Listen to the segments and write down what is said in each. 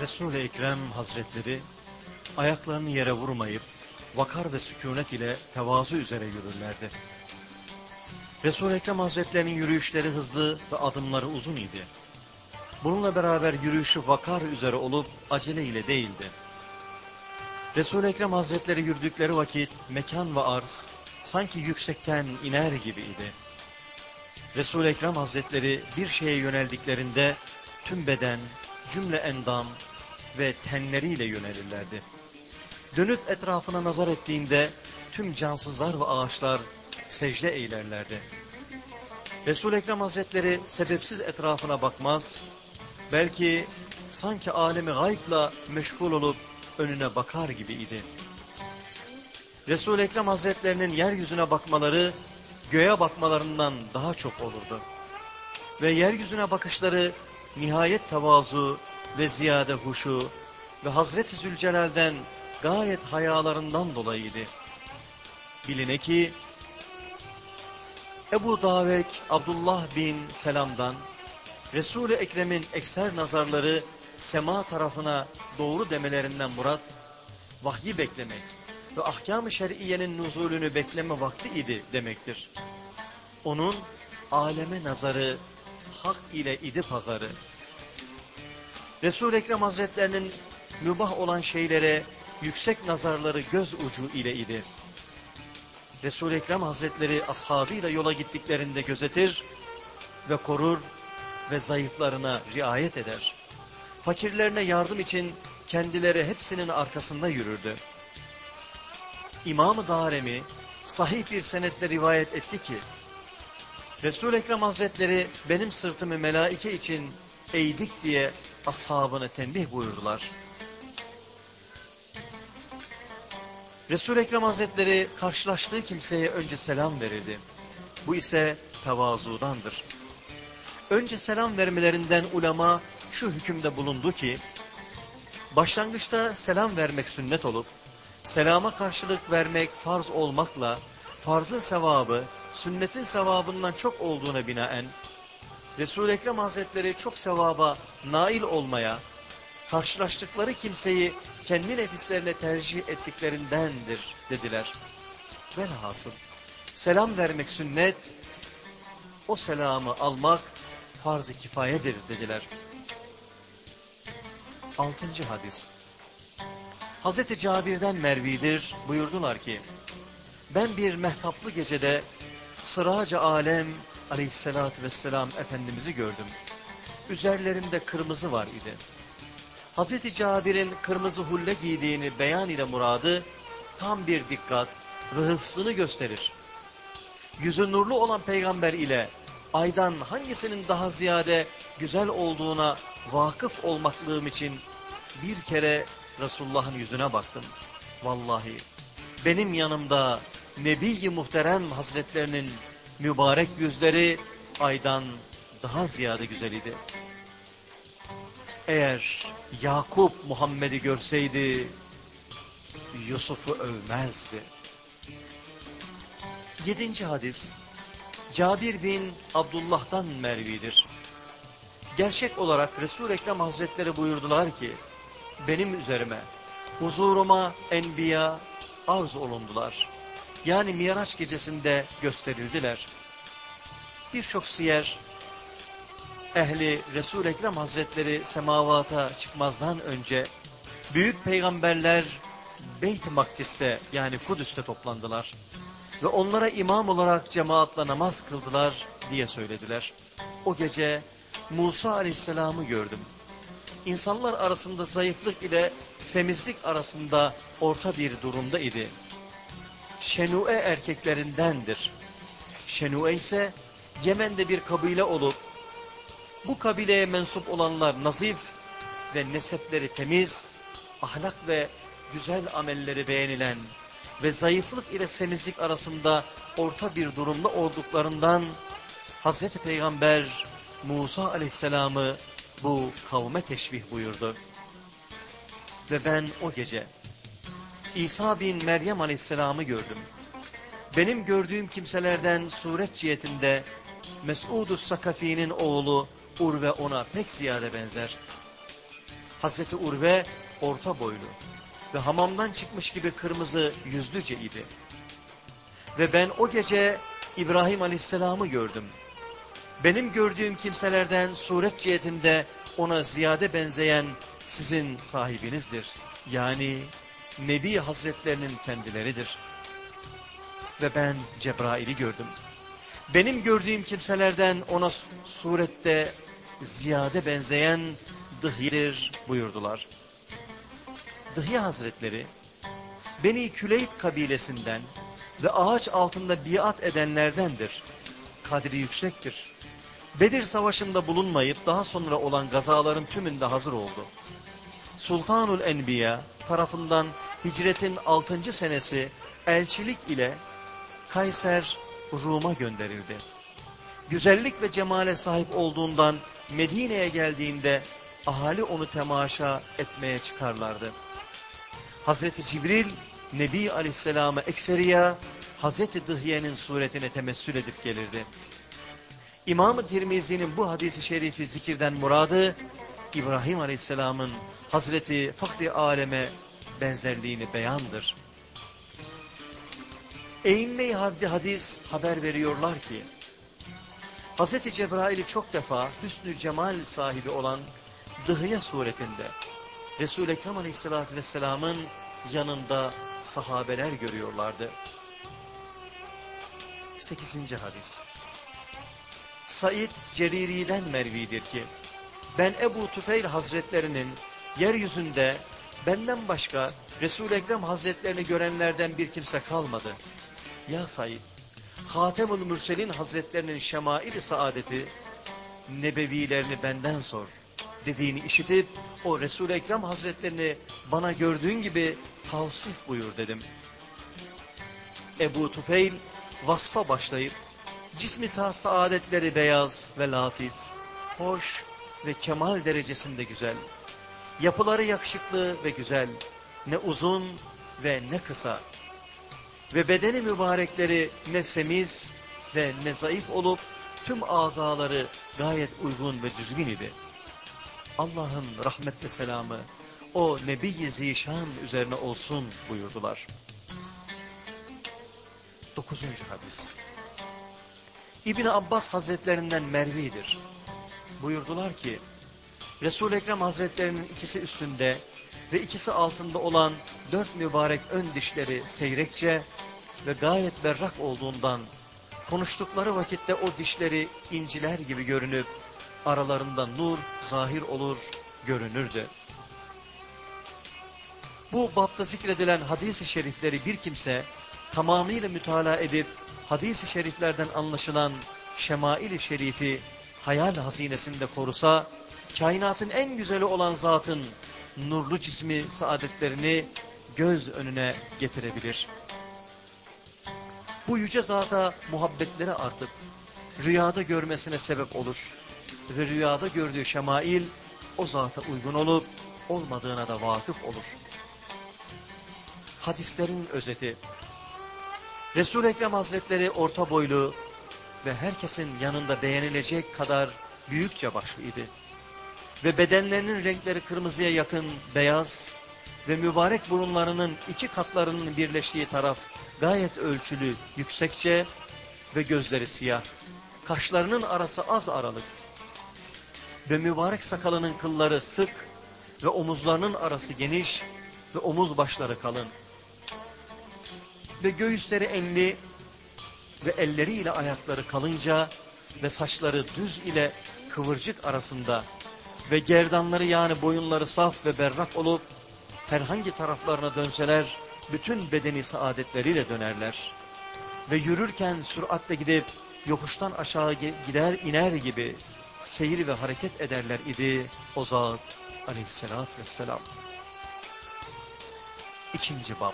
Resul-i Ekrem Hazretleri ayaklarını yere vurmayıp vakar ve sükunet ile tevazu üzere yürürlerdi. Resul-i Ekrem Hazretlerinin yürüyüşleri hızlı ve adımları uzun idi. Bununla beraber yürüyüşü vakar üzere olup acele ile değildi. Resul-i Ekrem Hazretleri yürüdükleri vakit mekan ve arz sanki yüksekten iner gibiydi. Resul-i Ekrem Hazretleri bir şeye yöneldiklerinde tüm beden, cümle endam ve tenleriyle yönelirlerdi. Dönüp etrafına nazar ettiğinde tüm cansızlar ve ağaçlar secde eylerlerdi. Resul-i Ekrem Hazretleri sebepsiz etrafına bakmaz, belki sanki alemi gaybla meşgul olup önüne bakar gibiydi. Resul-i Ekrem Hazretlerinin yeryüzüne bakmaları göğe bakmalarından daha çok olurdu. Ve yeryüzüne bakışları nihayet tevazu ve ziyade huşu ve Hazreti Zülcelal'den gayet hayalarından dolayıydı. Biline ki Ebu Davek Abdullah bin Selam'dan Resul-i Ekrem'in ekser nazarları sema tarafına doğru demelerinden murat vahyi beklemek ve ahkam-ı şer'iyenin nuzulünü bekleme vakti idi demektir. Onun aleme nazarı hak ile idi pazarı. Resul-i Ekrem Hazretlerinin mübah olan şeylere yüksek nazarları göz ucu ile idi. Resul-i Ekrem Hazretleri ashabıyla yola gittiklerinde gözetir ve korur ve zayıflarına riayet eder. Fakirlerine yardım için kendileri hepsinin arkasında yürürdü. İmam-ı Daremi sahih bir senetle rivayet etti ki, Resul-i Ekrem Hazretleri benim sırtımı melaike için eğdik diye ashabını tembih buyurdular. Resul-i Ekrem Hazretleri karşılaştığı kimseye önce selam verirdi. Bu ise tevazudandır. Önce selam vermelerinden ulema şu hükümde bulundu ki, başlangıçta selam vermek sünnet olup, selama karşılık vermek farz olmakla, farzın sevabı, sünnetin sevabından çok olduğuna binaen, Resul-i Ekrem Hazretleri çok sevaba nail olmaya, karşılaştıkları kimseyi kendi nefislerine tercih ettiklerindendir dediler. Velhasıl selam vermek sünnet, o selamı almak farz-ı kifayedir dediler. Altıncı hadis. Hazreti Cabir'den Mervi'dir buyurdular ki, ben bir mehtaplı gecede sıraca alem aleyhissalatü vesselam Efendimiz'i gördüm. Üzerlerinde kırmızı var idi. Hazreti Cabir'in kırmızı hulle giydiğini beyan ile muradı tam bir dikkat ve hıfzını gösterir. Yüzü nurlu olan peygamber ile aydan hangisinin daha ziyade güzel olduğuna vakıf olmaklığım için bir kere Resulullah'ın yüzüne baktım. Vallahi benim yanımda Nebi-i Muhterem Hazretlerinin mübarek yüzleri aydan daha ziyade güzel idi. Eğer Yakup Muhammed'i görseydi Yusuf'u övmezdi. Yedinci hadis Cabir bin Abdullah'dan Mervi'dir. Gerçek olarak Resul-i Ekrem Hazretleri buyurdular ki benim üzerime huzuruma enbiya arz olundular. Yani Miraç gecesinde gösterildiler. Birçok siyer ehli resul Ekrem Hazretleri semavata çıkmazdan önce büyük peygamberler Beyt-i Makdis'te yani Kudüs'te toplandılar. Ve onlara imam olarak cemaatla namaz kıldılar diye söylediler. O gece Musa aleyhisselamı gördüm. İnsanlar arasında zayıflık ile semizlik arasında orta bir durumda idi. Şenue erkeklerindendir. Şenue ise Yemen'de bir kabile olup bu kabileye mensup olanlar nazif ve nesepleri temiz, ahlak ve güzel amelleri beğenilen ve zayıflık ile semizlik arasında orta bir durumda olduklarından Hazreti Peygamber Musa aleyhisselamı bu kavme teşbih buyurdu. Ve ben o gece İsa bin Meryem aleyhisselamı gördüm. Benim gördüğüm kimselerden suret cihetinde Mes'ud-u Sakafi'nin oğlu Urve ona pek ziyade benzer. Hazreti Urve orta boylu ve hamamdan çıkmış gibi kırmızı yüzlüce idi. Ve ben o gece İbrahim Aleyhisselam'ı gördüm. Benim gördüğüm kimselerden suret cihetinde ona ziyade benzeyen sizin sahibinizdir. Yani Nebi Hazretlerinin kendileridir. Ve ben Cebrail'i gördüm. Benim gördüğüm kimselerden ona surette ziyade benzeyen Dıhye'dir buyurdular. Dıhye Hazretleri, Beni Küleyb kabilesinden ve ağaç altında biat edenlerdendir. Kadri yüksektir. Bedir Savaşı'nda bulunmayıp daha sonra olan gazaların tümünde hazır oldu. Sultanul Enbiya tarafından hicretin 6. senesi elçilik ile Kayser Rum'a gönderildi. Güzellik ve cemale sahip olduğundan Medine'ye geldiğinde ahali onu temaşa etmeye çıkarlardı. Hazreti Cibril Nebi Aleyhisselam'a ekseriya Hazreti Dıhye'nin suretine temessül edip gelirdi. İmam-ı Tirmizi'nin bu hadisi şerifi zikirden muradı İbrahim Aleyhisselam'ın Hazreti Fahri Aleme benzerliğini beyandır. Eğinme-i hadis haber veriyorlar ki Hazreti Cebrail'i çok defa hüsnü cemal sahibi olan Dıhye suretinde Resul-i Ekrem Aleyhisselatü Vesselam'ın yanında sahabeler görüyorlardı. 8. hadis Said Ceriri'den mervidir ki ben Ebu Tüfeil Hazretlerinin yeryüzünde benden başka Resul-i Ekrem Hazretlerini görenlerden bir kimse kalmadı. Ya Said, Hatemül Mürselin Hazretlerinin şemail saadeti, nebevilerini benden sor dediğini işitip o Resul-i Ekrem Hazretlerini bana gördüğün gibi tavsif buyur dedim. Ebu Tufeil vasfa başlayıp cismi ta saadetleri beyaz ve latif, hoş ve kemal derecesinde güzel. Yapıları yakışıklı ve güzel, ne uzun ve ne kısa. Ve bedeni mübarekleri ne semiz ve ne zayıf olup tüm azaları gayet uygun ve düzgün idi. Allah'ın rahmet ve selamı o Nebi-i Zişan üzerine olsun buyurdular. Dokuzuncu hadis. ibn Abbas Hazretlerinden Mervi'dir. Buyurdular ki, Resul-i Ekrem Hazretlerinin ikisi üstünde ve ikisi altında olan dört mübarek ön dişleri seyrekçe ve gayet berrak olduğundan konuştukları vakitte o dişleri inciler gibi görünüp aralarında nur zahir olur, görünürdü. Bu bapta zikredilen hadis-i şerifleri bir kimse tamamıyla mütalaa edip hadis-i şeriflerden anlaşılan şemail-i şerifi hayal hazinesinde korusa, kainatın en güzeli olan zatın nurlu cismi saadetlerini göz önüne getirebilir. Bu yüce zata muhabbetleri artıp rüyada görmesine sebep olur. Ve rüyada gördüğü şemail o zata uygun olup olmadığına da vakıf olur. Hadislerin özeti resul Ekrem Hazretleri orta boylu ve herkesin yanında beğenilecek kadar büyükçe başlıydı. Ve bedenlerinin renkleri kırmızıya yakın beyaz ve mübarek burunlarının iki katlarının birleştiği taraf gayet ölçülü, yüksekçe ve gözleri siyah. Kaşlarının arası az aralık ve mübarek sakalının kılları sık ve omuzlarının arası geniş ve omuz başları kalın. Ve göğüsleri enli ve elleriyle ayakları kalınca ve saçları düz ile kıvırcık arasında ve gerdanları yani boyunları saf ve berrak olup herhangi taraflarına dönseler bütün bedeni saadetleriyle dönerler. Ve yürürken süratle gidip yokuştan aşağı gider iner gibi seyir ve hareket ederler idi o zat aleyhissalatü vesselam. İkinci bab.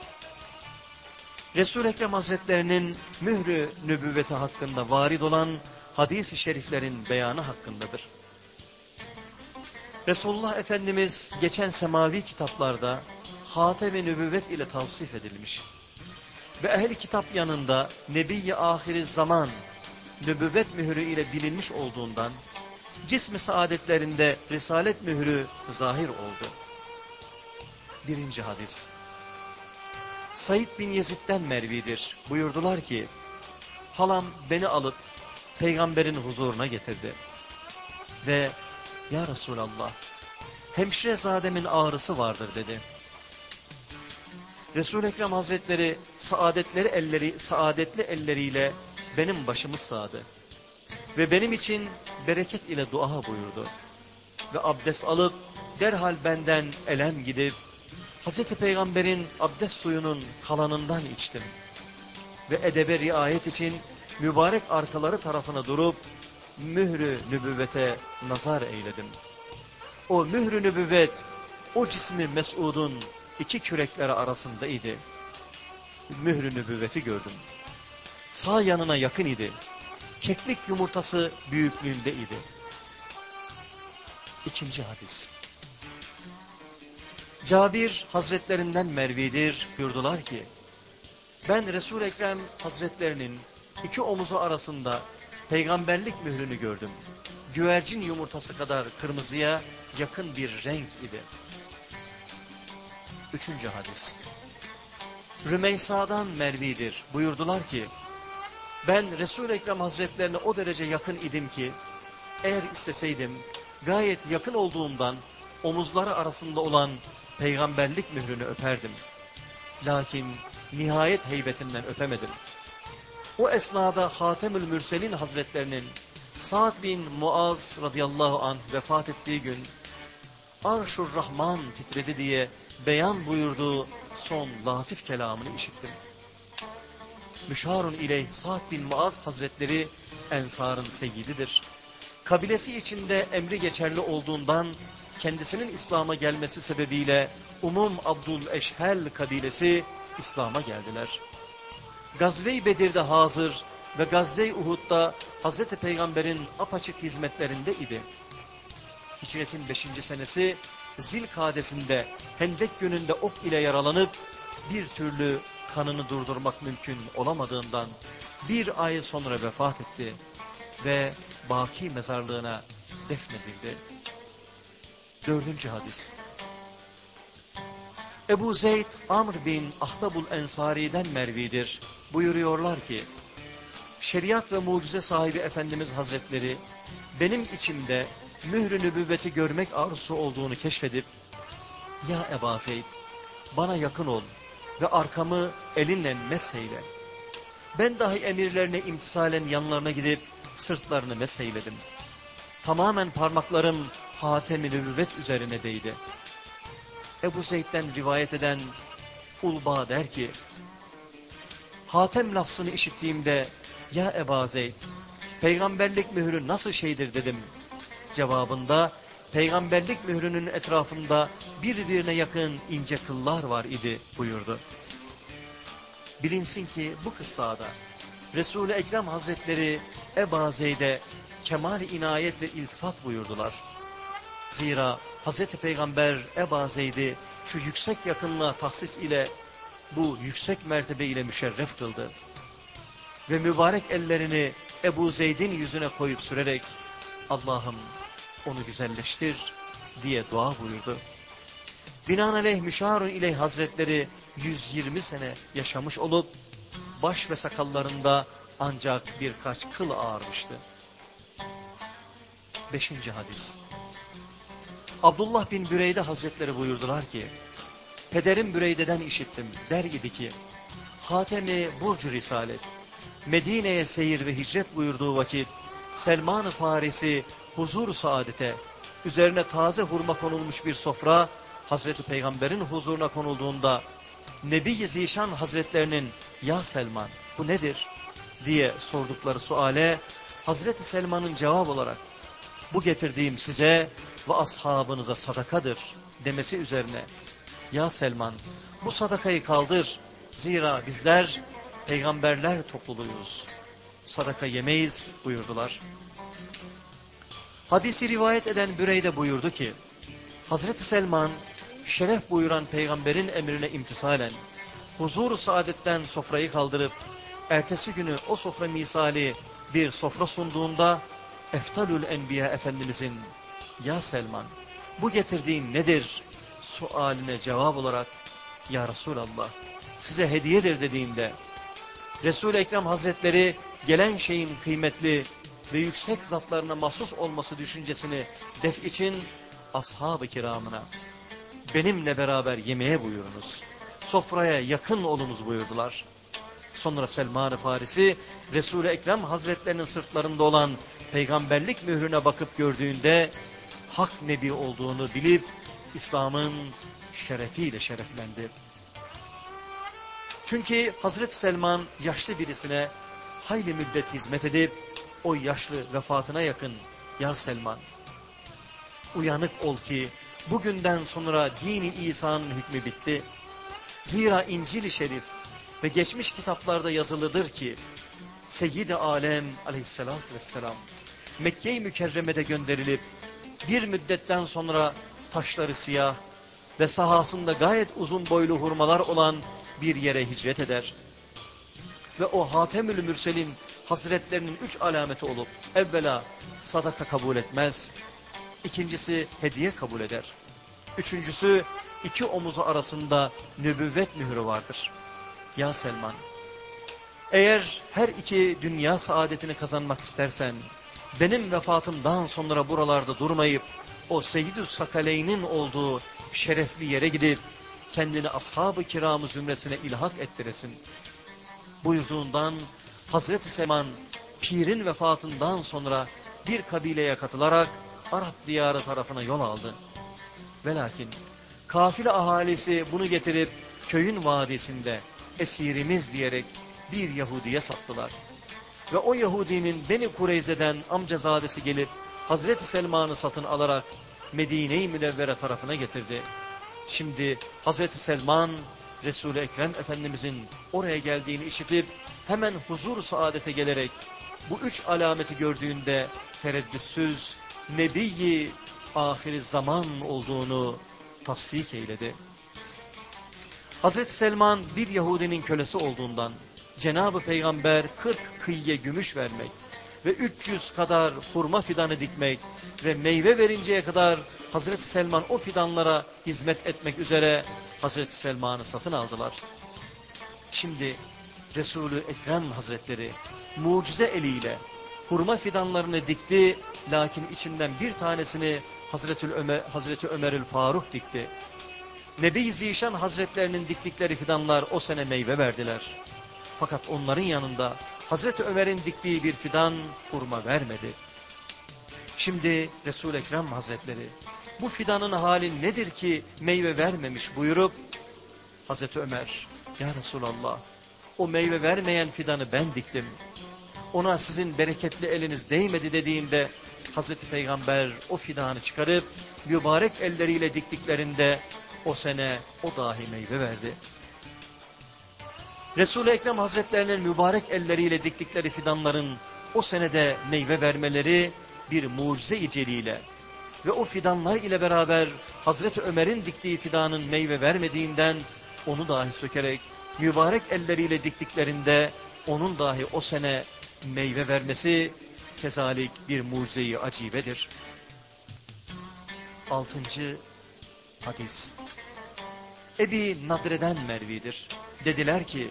Resul-i Ekrem Hazretlerinin mührü nübüvveti hakkında varid olan hadis-i şeriflerin beyanı hakkındadır. Resulullah Efendimiz geçen semavi kitaplarda hatem-i nübüvvet ile tavsif edilmiş. Ve ehli kitap yanında Nebi-i ahiri zaman nübüvvet mührü ile bilinmiş olduğundan cismi saadetlerinde risalet mührü zahir oldu. Birinci hadis. Said bin Yezid'den Mervi'dir. Buyurdular ki, halam beni alıp peygamberin huzuruna getirdi. Ve ya Resulallah hemşirezademin ağrısı vardır dedi. Resul-i Ekrem Hazretleri saadetleri elleri, saadetli elleriyle benim başımı sağdı. Ve benim için bereket ile dua buyurdu. Ve abdest alıp derhal benden elem gidip Hazreti Peygamber'in abdest suyunun kalanından içtim. Ve edebe riayet için mübarek arkaları tarafına durup mührü nübüvvete nazar eyledim. O mührü nübüvvet o cismi Mesud'un iki kürekleri arasındaydı. Mührü nübüvveti gördüm. Sağ yanına yakın idi. Keklik yumurtası büyüklüğünde idi. İkinci hadis. Cabir Hazretlerinden Mervidir buyurdular ki, ben resul Ekrem Hazretlerinin iki omuzu arasında peygamberlik mührünü gördüm. Güvercin yumurtası kadar kırmızıya yakın bir renk idi. Üçüncü hadis. Rümeysa'dan Mervidir buyurdular ki, ben resul Ekrem Hazretlerine o derece yakın idim ki, eğer isteseydim gayet yakın olduğumdan omuzları arasında olan peygamberlik mührünü öperdim. Lakin nihayet heybetinden öpemedim. O esnada Hatemül Mürselin Hazretlerinin Sa'd bin Muaz radıyallahu anh vefat ettiği gün Arşur Rahman titredi diye beyan buyurduğu son latif kelamını işittim. Müşharun ile Sa'd bin Muaz Hazretleri Ensar'ın seyyididir. Kabilesi içinde emri geçerli olduğundan kendisinin İslam'a gelmesi sebebiyle Umum Abdul Eşhel kabilesi İslam'a geldiler. Gazve-i Bedir'de hazır ve Gazve-i Uhud'da Hz. Peygamber'in apaçık hizmetlerinde idi. Hicretin 5. senesi Zilkadesinde Hendek gününde ok ile yaralanıp bir türlü kanını durdurmak mümkün olamadığından bir ay sonra vefat etti ve Baki mezarlığına defnedildi. Dördüncü hadis. Ebu Zeyd Amr bin Ahtabul Ensari'den Mervi'dir. Buyuruyorlar ki, şeriat ve mucize sahibi Efendimiz Hazretleri benim içimde mührü nübüvveti görmek arzusu olduğunu keşfedip, Ya Eba Zeyd, bana yakın ol ve arkamı elinle mesheyle. Ben dahi emirlerine imtisalen yanlarına gidip sırtlarını mesheyledim. Tamamen parmaklarım Hatem-i Nübüvvet üzerine değdi. Ebu Zeyd'den rivayet eden Ulba der ki, Hatem lafzını işittiğimde, ya Eba Zeyd, peygamberlik mührü nasıl şeydir dedim. Cevabında, peygamberlik mührünün etrafında birbirine yakın ince kıllar var idi buyurdu. Bilinsin ki bu kıssada Resul-i Ekrem Hazretleri Eba Zeyd'e kemal inayet ve iltifat buyurdular. Zira Hazreti Peygamber Eba Zeyd'i şu yüksek yakınlığa tahsis ile bu yüksek mertebe ile müşerref kıldı. Ve mübarek ellerini Ebu Zeyd'in yüzüne koyup sürerek Allah'ım onu güzelleştir diye dua buyurdu. Binaenaleyh müşarun ileyh hazretleri 120 sene yaşamış olup baş ve sakallarında ancak birkaç kıl ağarmıştı. Beşinci hadis. Abdullah bin Büreyde Hazretleri buyurdular ki, Pederim Büreyde'den işittim, der idi ki, Hatemi Burcu Risalet, Medine'ye seyir ve hicret buyurduğu vakit, Selman-ı Farisi huzur saadete, üzerine taze hurma konulmuş bir sofra, Hazreti Peygamber'in huzuruna konulduğunda, Nebi-i Zişan Hazretlerinin, Ya Selman bu nedir? diye sordukları suale, Hazreti Selman'ın cevap olarak, bu getirdiğim size ve ashabınıza sadakadır demesi üzerine ya Selman bu sadakayı kaldır. Zira bizler peygamberler topluluğuyuz. Sadaka yemeyiz buyurdular. Hadisi rivayet eden Büreyde buyurdu ki Hazreti Selman şeref buyuran peygamberin emrine imtisalen huzur saadetten sofrayı kaldırıp ertesi günü o sofra misali bir sofra sunduğunda Eftalül Enbiya Efendimizin ya Selman bu getirdiğin nedir sualine cevap olarak Ya Resulallah size hediyedir dediğinde Resul-i Ekrem Hazretleri gelen şeyin kıymetli ve yüksek zatlarına mahsus olması düşüncesini def için ashab-ı kiramına benimle beraber yemeğe buyurunuz. Sofraya yakın olunuz buyurdular. Sonra Selman-ı Farisi Resul-i Ekrem Hazretlerinin sırtlarında olan peygamberlik mührüne bakıp gördüğünde hak nebi olduğunu bilip İslam'ın şerefiyle şereflendi. Çünkü Hazreti Selman yaşlı birisine hayli müddet hizmet edip o yaşlı vefatına yakın ya Selman uyanık ol ki bugünden sonra dini İsa'nın hükmü bitti. Zira İncil-i Şerif ve geçmiş kitaplarda yazılıdır ki Seyyid-i Alem aleyhissalatü vesselam Mekke-i Mükerreme'de gönderilip bir müddetten sonra taşları siyah ve sahasında gayet uzun boylu hurmalar olan bir yere hicret eder. Ve o Hatemül Mürsel'in hazretlerinin üç alameti olup evvela sadaka kabul etmez, ikincisi hediye kabul eder, üçüncüsü iki omuzu arasında nübüvvet mührü vardır. Ya Selman, eğer her iki dünya saadetini kazanmak istersen, benim vefatımdan sonra buralarda durmayıp, o Seyyid-ü Sakaley'nin olduğu şerefli yere gidip, kendini ashab-ı kiramı zümresine ilhak ettiresin. Buyurduğundan Hazreti Selman, pirin vefatından sonra bir kabileye katılarak Arap diyarı tarafına yol aldı. Ve lakin kafile ahalisi bunu getirip köyün vadisinde esirimiz diyerek bir Yahudiye sattılar. Ve o Yahudinin Beni Kureyze'den amcazadesi gelip Hazreti Selman'ı satın alarak Medine-i Münevvere tarafına getirdi. Şimdi Hazreti Selman Resul-i Ekrem Efendimizin oraya geldiğini işitip hemen huzur saadete gelerek bu üç alameti gördüğünde tereddütsüz Nebiyi ahir zaman olduğunu tasdik eyledi. Hazreti Selman bir Yahudinin kölesi olduğundan Cenab-ı Peygamber 40 kıyye gümüş vermek ve 300 kadar hurma fidanı dikmek ve meyve verinceye kadar Hazreti Selman o fidanlara hizmet etmek üzere Hazreti Selman'ı satın aldılar. Şimdi Resulü Ekrem Hazretleri mucize eliyle hurma fidanlarını dikti lakin içinden bir tanesini Hazreti Ömer, Hazreti Ömerül Faruk dikti. Nebi Zişan Hazretlerinin diktikleri fidanlar o sene meyve verdiler. Fakat onların yanında Hazreti Ömer'in diktiği bir fidan hurma vermedi. Şimdi Resul-i Ekrem Hazretleri bu fidanın hali nedir ki meyve vermemiş buyurup Hazreti Ömer ya Resulallah o meyve vermeyen fidanı ben diktim. Ona sizin bereketli eliniz değmedi dediğinde Hazreti Peygamber o fidanı çıkarıp mübarek elleriyle diktiklerinde o sene o dahi meyve verdi. Resul-i Ekrem Hazretlerinin mübarek elleriyle diktikleri fidanların o senede meyve vermeleri bir mucize iceliyle ve o fidanlar ile beraber Hazreti Ömer'in diktiği fidanın meyve vermediğinden onu dahi sökerek mübarek elleriyle diktiklerinde onun dahi o sene meyve vermesi kezalik bir mucizeyi acibedir. Altıncı hadis. Ebi Nadre'den Mervi'dir. Dediler ki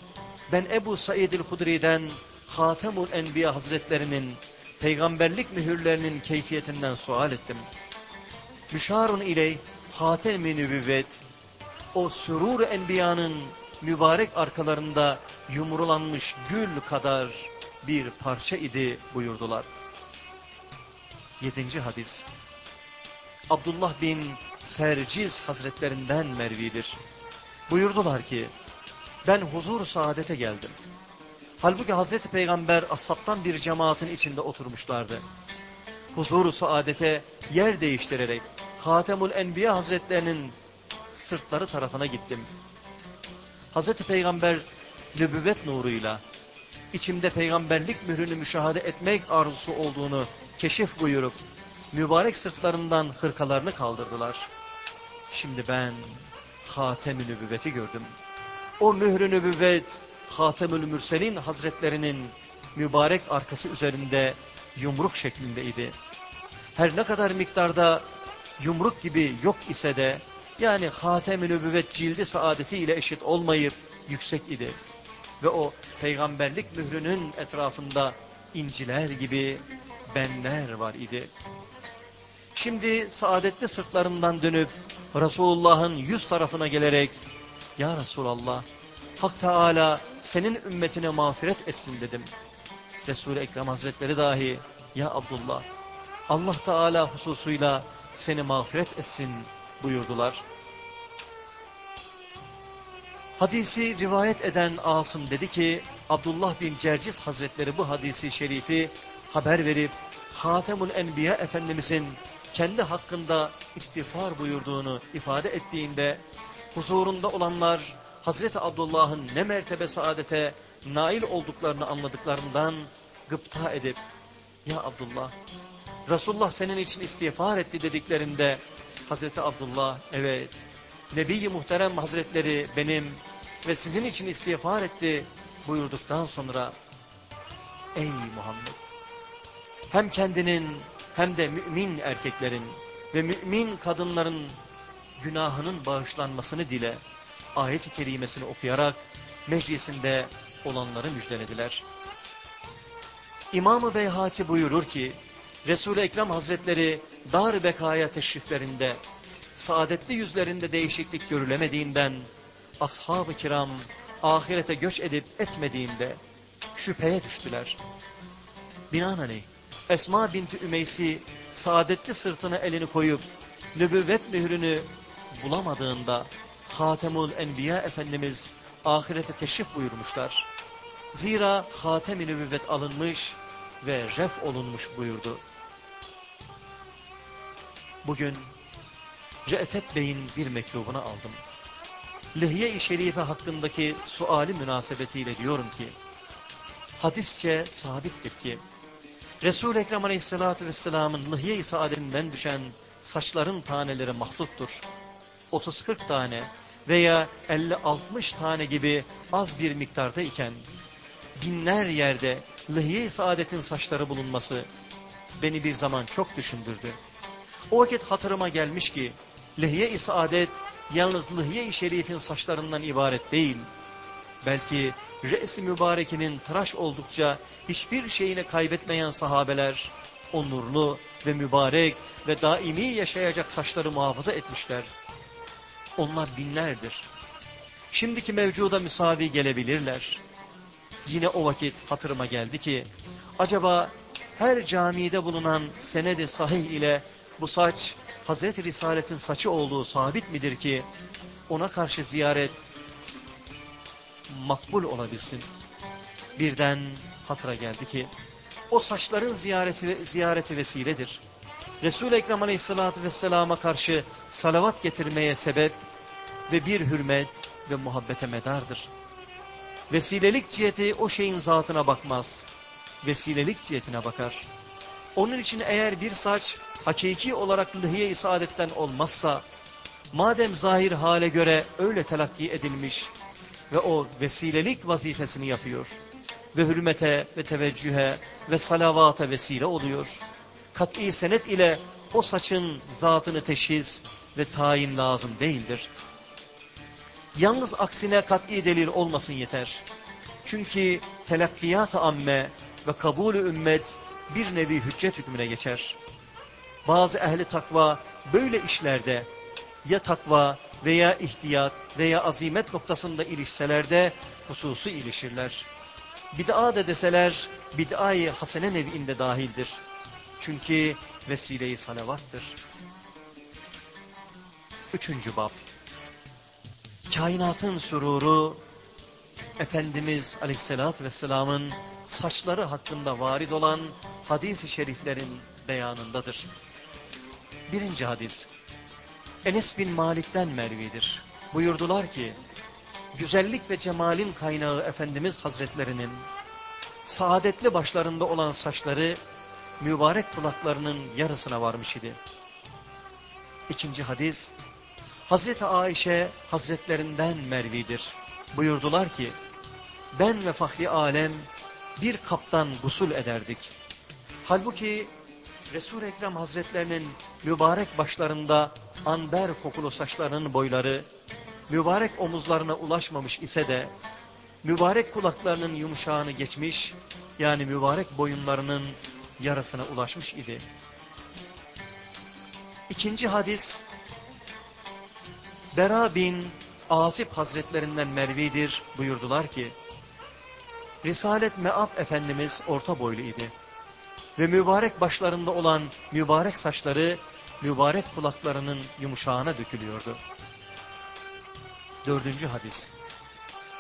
ben Ebu Said-i Hudri'den Hatemul Enbiya Hazretlerinin peygamberlik mühürlerinin keyfiyetinden sual ettim. Müşarun ile Hatem-i Nübüvvet o sürur enbiyanın mübarek arkalarında yumrulanmış gül kadar bir parça idi buyurdular. Yedinci hadis. Abdullah bin Serciz hazretlerinden mervidir. Buyurdular ki, ben huzur saadete geldim. Halbuki Hazreti Peygamber ashabtan bir cemaatin içinde oturmuşlardı. Huzur saadete yer değiştirerek Hatemul Enbiya Hazretlerinin sırtları tarafına gittim. Hazreti Peygamber nübüvvet nuruyla içimde peygamberlik mührünü müşahede etmek arzusu olduğunu keşif buyurup mübarek sırtlarından hırkalarını kaldırdılar. Şimdi ben Hatem-i Nübüvvet'i gördüm. O mührü nübüvvet Hatemül Mürselin Hazretlerinin mübarek arkası üzerinde yumruk şeklindeydi. Her ne kadar miktarda yumruk gibi yok ise de yani Hatem-i cildi saadeti ile eşit olmayıp yüksek idi. Ve o peygamberlik mührünün etrafında inciler gibi benler var idi. Şimdi saadetli sırtlarından dönüp Resulullah'ın yüz tarafına gelerek Ya Resulallah Hak Teala senin ümmetine mağfiret etsin dedim. Resul-i Ekrem Hazretleri dahi Ya Abdullah Allah Teala hususuyla seni mağfiret etsin buyurdular. Hadisi rivayet eden Asım dedi ki Abdullah bin Cercis Hazretleri bu hadisi şerifi haber verip Hatemul Enbiya Efendimizin kendi hakkında istiğfar buyurduğunu ifade ettiğinde huzurunda olanlar Hazreti Abdullah'ın ne mertebe saadete nail olduklarını anladıklarından gıpta edip ya Abdullah Resulullah senin için istiğfar etti dediklerinde Hazreti Abdullah evet Nebi-i Muhterem Hazretleri benim ve sizin için istiğfar etti buyurduktan sonra ey Muhammed hem kendinin hem de mümin erkeklerin ve mümin kadınların günahının bağışlanmasını dile ayet-i kerimesini okuyarak meclisinde olanları müjdelediler. İmam-ı Beyhaki buyurur ki Resul-i Ekrem Hazretleri dar bekaya teşriflerinde saadetli yüzlerinde değişiklik görülemediğinden ashab-ı kiram ahirete göç edip etmediğinde şüpheye düştüler. Binaenaleyh Esma binti Ümeysi saadetli sırtına elini koyup nübüvvet mührünü bulamadığında Hatemul Enbiya Efendimiz ahirete teşrif buyurmuşlar. Zira hatem-i nübüvvet alınmış ve ref olunmuş buyurdu. Bugün Re'fet Bey'in bir mektubunu aldım. Lihye-i Şerife hakkındaki suali münasebetiyle diyorum ki, hadisçe sabittir ki, Resul-i Ekrem Aleyhisselatü Vesselam'ın lihye-i saadetinden düşen saçların taneleri mahluktur. 30-40 tane veya 50-60 tane gibi az bir miktarda iken, binler yerde lihye-i saadetin saçları bulunması beni bir zaman çok düşündürdü. O vakit hatırıma gelmiş ki, lihye-i saadet yalnız lihye-i şerifin saçlarından ibaret değil, belki re'si mübarekinin tıraş oldukça hiçbir şeyini kaybetmeyen sahabeler, o nurlu ve mübarek ve daimi yaşayacak saçları muhafaza etmişler. Onlar binlerdir. Şimdiki mevcuda müsavi gelebilirler. Yine o vakit hatırıma geldi ki, acaba her camide bulunan senedi sahih ile bu saç Hazreti Risalet'in saçı olduğu sabit midir ki ona karşı ziyaret makbul olabilsin. Birden hatıra geldi ki o saçların ziyareti, ziyareti vesiledir. Resul-i Ekrem Aleyhisselatü Vesselam'a karşı salavat getirmeye sebep ve bir hürmet ve muhabbete medardır. Vesilelik ciheti o şeyin zatına bakmaz. Vesilelik cihetine bakar. Onun için eğer bir saç hakiki olarak lühiye-i saadetten olmazsa, madem zahir hale göre öyle telakki edilmiş ve o vesilelik vazifesini yapıyor ve hürmete ve teveccühe ve salavata vesile oluyor. Kat'i senet ile o saçın zatını teşhis ve tayin lazım değildir. Yalnız aksine kat'i delil olmasın yeter. Çünkü telakkiyat-ı amme ve kabul-ü ümmet bir nevi hüccet hükmüne geçer. Bazı ehli takva böyle işlerde ya takva veya ihtiyat veya azimet noktasında ilişseler de hususu ilişirler. Bid'a de deseler bid'ayı hasene nev'inde dahildir. Çünkü vesileyi salavattır. Üçüncü bab. Kainatın sururu Efendimiz Aleyhisselatü Vesselam'ın saçları hakkında varid olan hadis-i şeriflerin beyanındadır. Birinci hadis. Enes bin Malik'ten mervidir. Buyurdular ki, güzellik ve cemalin kaynağı Efendimiz Hazretlerinin saadetli başlarında olan saçları mübarek kulaklarının yarısına varmış idi. İkinci hadis, Hazreti Ayşe Hazretlerinden mervidir. Buyurdular ki, ben ve Fahri Alem bir kaptan gusul ederdik. Halbuki Resul-i Ekrem Hazretlerinin mübarek başlarında anber kokulu saçlarının boyları mübarek omuzlarına ulaşmamış ise de mübarek kulaklarının yumuşağını geçmiş yani mübarek boyunlarının yarısına ulaşmış idi. İkinci hadis Bera bin Asip hazretlerinden Mervi'dir buyurdular ki Risalet Meab Efendimiz orta boylu idi. Ve mübarek başlarında olan mübarek saçları mübarek kulaklarının yumuşağına dökülüyordu. Dördüncü hadis.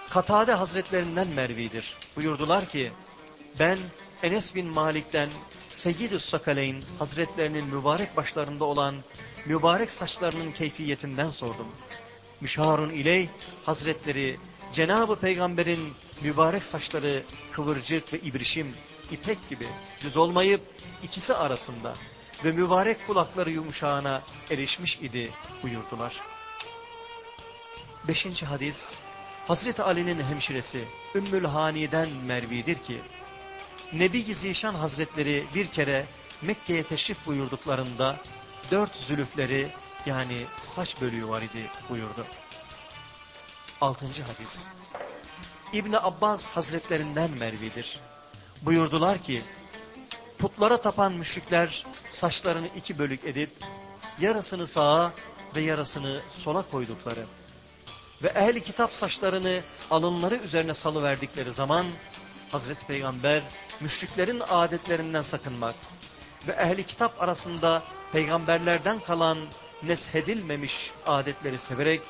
Katade hazretlerinden Mervi'dir. Buyurdular ki ben Enes bin Malik'ten Seyyidü Sakaleyn hazretlerinin mübarek başlarında olan mübarek saçlarının keyfiyetinden sordum. Müşarun iley hazretleri Cenab-ı Peygamber'in mübarek saçları kıvırcık ve ibrişim, ipek gibi düz olmayıp ikisi arasında ve mübarek kulakları yumuşağına erişmiş idi buyurdular. Beşinci hadis Hazreti Ali'nin hemşiresi Ümmül Hani'den Mervi'dir ki Nebi Zişan Hazretleri bir kere Mekke'ye teşrif buyurduklarında dört zülüfleri yani saç bölüğü var idi buyurdu. Altıncı hadis. İbni Abbas Hazretlerinden Mervi'dir. Buyurdular ki, putlara tapan müşrikler saçlarını iki bölük edip, yarısını sağa ve yarısını sola koydukları ve ehli kitap saçlarını alınları üzerine salıverdikleri zaman, Hazreti Peygamber müşriklerin adetlerinden sakınmak ve ehli kitap arasında peygamberlerden kalan neshedilmemiş adetleri severek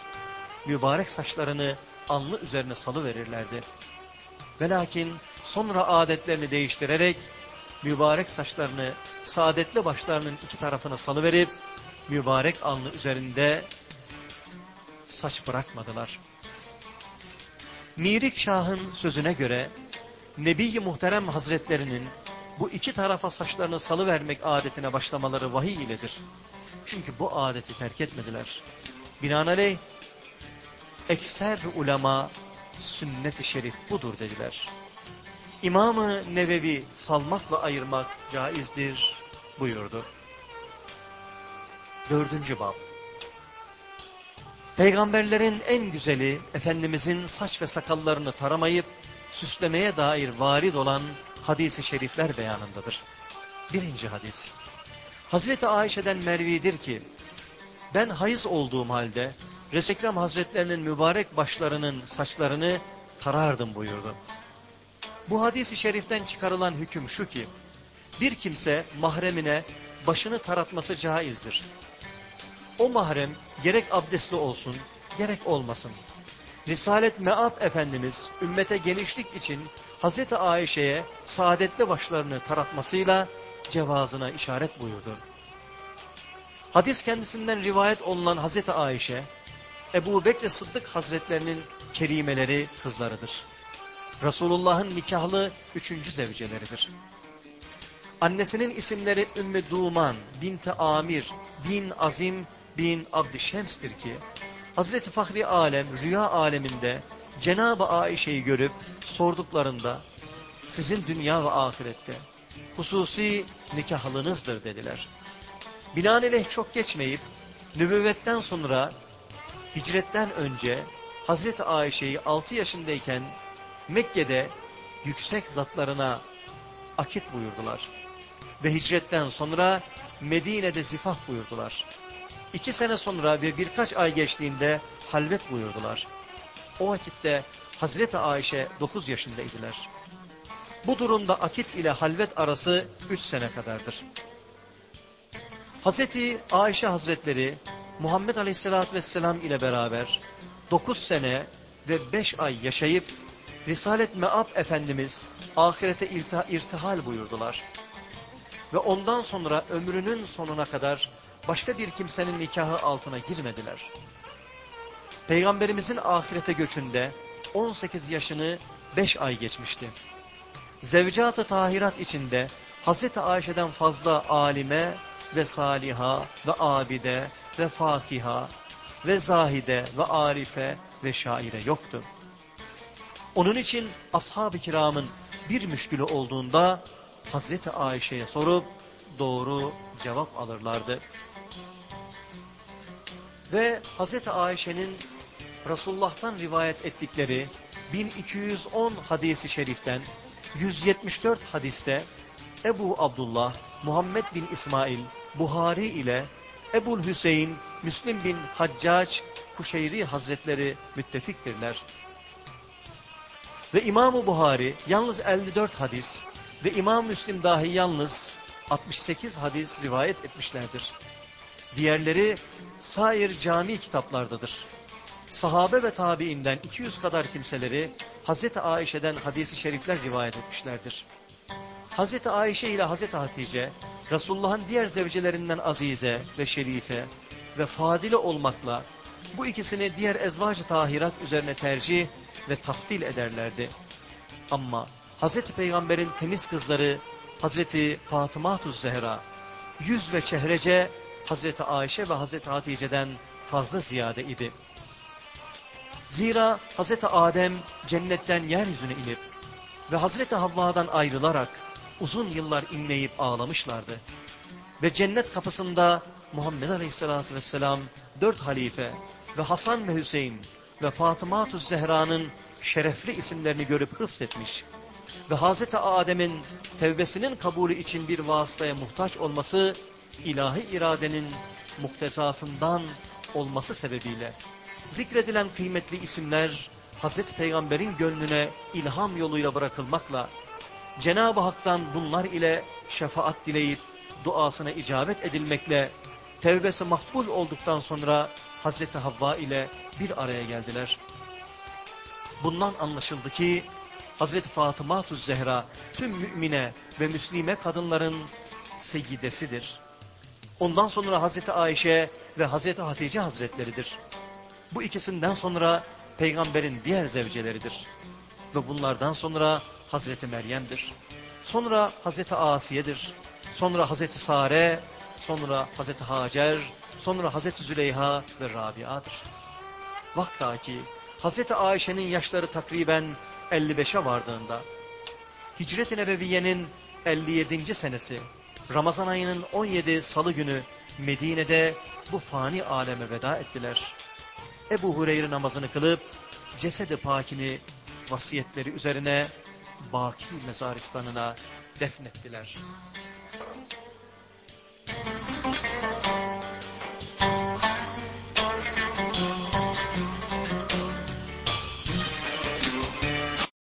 mübarek saçlarını alnı üzerine salı verirlerdi. Ve lakin sonra adetlerini değiştirerek mübarek saçlarını saadetli başlarının iki tarafına salıverip mübarek alnı üzerinde saç bırakmadılar. Mirik Şah'ın sözüne göre Nebi-i Muhterem Hazretlerinin bu iki tarafa saçlarını salıvermek adetine başlamaları vahiy iledir. Çünkü bu adeti terk etmediler. Binaenaleyh ekser ulema sünnet-i şerif budur dediler. İmam-ı Nevevi salmakla ayırmak caizdir buyurdu. Dördüncü bab. Peygamberlerin en güzeli Efendimizin saç ve sakallarını taramayıp süslemeye dair varid olan hadisi şerifler beyanındadır. Birinci hadis. Hazreti Ayşe'den Mervi'dir ki ben hayız olduğum halde Resul Hazretlerinin mübarek başlarının saçlarını tarardım buyurdu. Bu hadisi şeriften çıkarılan hüküm şu ki, bir kimse mahremine başını taratması caizdir. O mahrem gerek abdestli olsun, gerek olmasın. Risalet Meab Efendimiz ümmete genişlik için Hazreti Ayşe'ye saadetli başlarını taratmasıyla cevazına işaret buyurdu. Hadis kendisinden rivayet olunan Hazreti Ayşe, Ebu Bekir Sıddık Hazretlerinin kerimeleri kızlarıdır. Resulullah'ın nikahlı üçüncü zevceleridir. Annesinin isimleri Ümmü Duman, Binti Amir, Bin Azim, Bin Abdüşşems'tir ki, Hazreti Fahri Alem rüya aleminde Cenab-ı Ayşe'yi görüp sorduklarında sizin dünya ve ahirette hususi nikahlınızdır dediler. Binaenaleyh çok geçmeyip nübüvvetten sonra hicretten önce Hazreti Ayşe'yi 6 yaşındayken Mekke'de yüksek zatlarına akit buyurdular. Ve hicretten sonra Medine'de zifaf buyurdular. İki sene sonra ve birkaç ay geçtiğinde halvet buyurdular. O vakitte Hazreti Ayşe 9 yaşındaydılar. Bu durumda akit ile halvet arası 3 sene kadardır. Hazreti Ayşe Hazretleri Muhammed Aleyhisselatü Vesselam ile beraber 9 sene ve 5 ay yaşayıp Risalet Meab Efendimiz ahirete irtihal buyurdular. Ve ondan sonra ömrünün sonuna kadar başka bir kimsenin nikahı altına girmediler. Peygamberimizin ahirete göçünde 18 yaşını 5 ay geçmişti. Zevcat-ı tahirat içinde Hazreti Ayşe'den fazla alime ve saliha ve abide ve fakiha ve zahide ve arife ve şaire yoktu. Onun için ashab-ı kiramın bir müşkülü olduğunda Hazreti Ayşe'ye sorup doğru cevap alırlardı. Ve Hazreti Ayşe'nin Resulullah'tan rivayet ettikleri 1210 hadisi şeriften 174 hadiste Ebu Abdullah, Muhammed bin İsmail, Buhari ile Ebul Hüseyin, Müslim bin Haccac, Kuşeyri Hazretleri müttefiktirler. Ve İmam-ı Buhari yalnız 54 hadis ve İmam Müslim dahi yalnız 68 hadis rivayet etmişlerdir. Diğerleri sair cami kitaplardadır. Sahabe ve tabiinden 200 kadar kimseleri Hazreti Ayşe'den hadisi şerifler rivayet etmişlerdir. Hazreti Ayşe ile Hazreti Hatice, Resulullah'ın diğer zevcelerinden azize ve şerife ve fadile olmakla bu ikisini diğer ezvacı tahirat üzerine tercih ve taftil ederlerdi. Ama Hazreti Peygamber'in temiz kızları Hazreti Fatıma Zehra yüz ve çehrece Hazreti Ayşe ve Hazreti Hatice'den fazla ziyade idi. Zira Hazreti Adem cennetten yeryüzüne inip ve Hazreti Havva'dan ayrılarak uzun yıllar inleyip ağlamışlardı. Ve cennet kapısında Muhammed Aleyhisselatü Vesselam dört halife ve Hasan ve Hüseyin ve Fatıma Zehra'nın şerefli isimlerini görüp hıfzetmiş ve Hazreti Adem'in tevbesinin kabulü için bir vasıtaya muhtaç olması ilahi iradenin muktezasından olması sebebiyle zikredilen kıymetli isimler Hazreti Peygamber'in gönlüne ilham yoluyla bırakılmakla Cenab-ı Hak'tan bunlar ile şefaat dileyip duasına icabet edilmekle tevbesi makbul olduktan sonra Hazreti Havva ile bir araya geldiler. Bundan anlaşıldı ki Hazreti Fatıma Zehra tüm mümine ve müslime kadınların seyyidesidir. Ondan sonra Hazreti Ayşe ve Hazreti Hatice Hazretleridir. Bu ikisinden sonra peygamberin diğer zevceleridir. Ve bunlardan sonra Hazreti Meryem'dir. Sonra Hazreti Asiye'dir. Sonra Hazreti Sare, sonra Hazreti Hacer, sonra Hazreti Züleyha ve Rabia'dır. Vakta ki Hazreti Ayşe'nin yaşları takriben 55'e vardığında, Hicret-i Nebeviye'nin 57. senesi, Ramazan ayının 17 salı günü Medine'de bu fani aleme veda ettiler. Ebu Hureyre namazını kılıp cesedi pakini vasiyetleri üzerine Baki mezaristanına defnettiler.